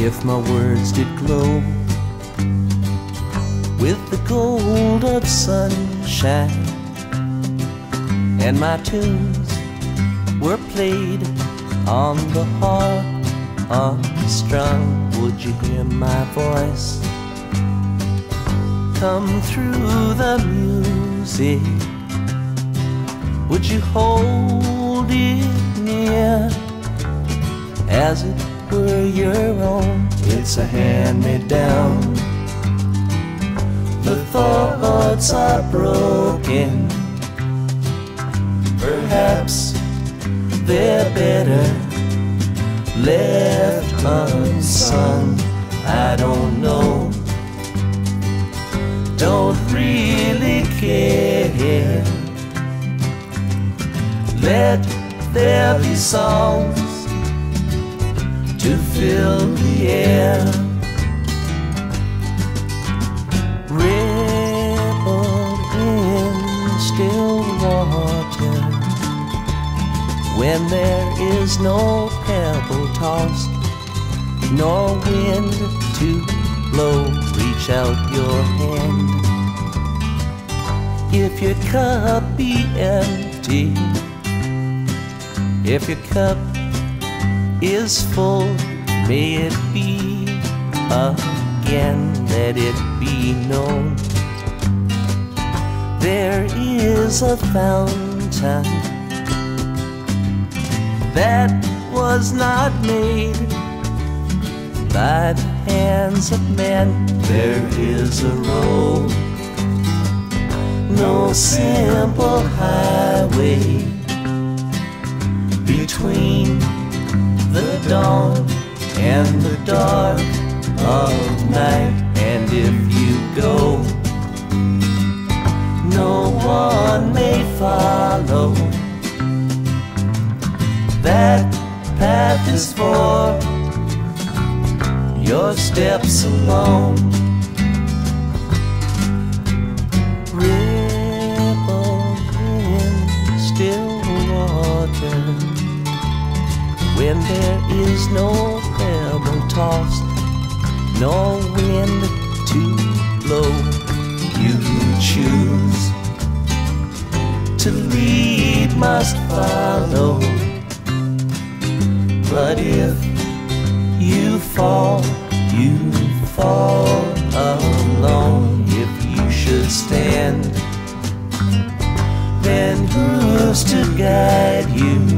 if my words did glow with the gold of sunshine. And my tunes were played on the harp unstrung would you hear my voice come through the music? Would you hold it near as it were your own. It's a hand me down the thoughts are broken. Perhaps they're better left unsung. I don't know, don't really care. Let there be songs fill the air. Ripple in still water when there is no pebble tossed, nor wind to blow, reach out your hand. If your cup be empty, if your cup is full, may it be again, let it be known. There is a fountain that was not made by the hands of men. There is a road, no simple highway and the dark of night. And if you go, no one may follow that path is for your steps alone. There is no pebble tossed, no wind to blow. You choose to lead, must follow. But if you fall, you fall alone. If you should stand, then who's to guide you?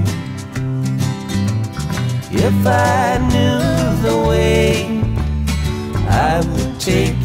If I knew the way, I would take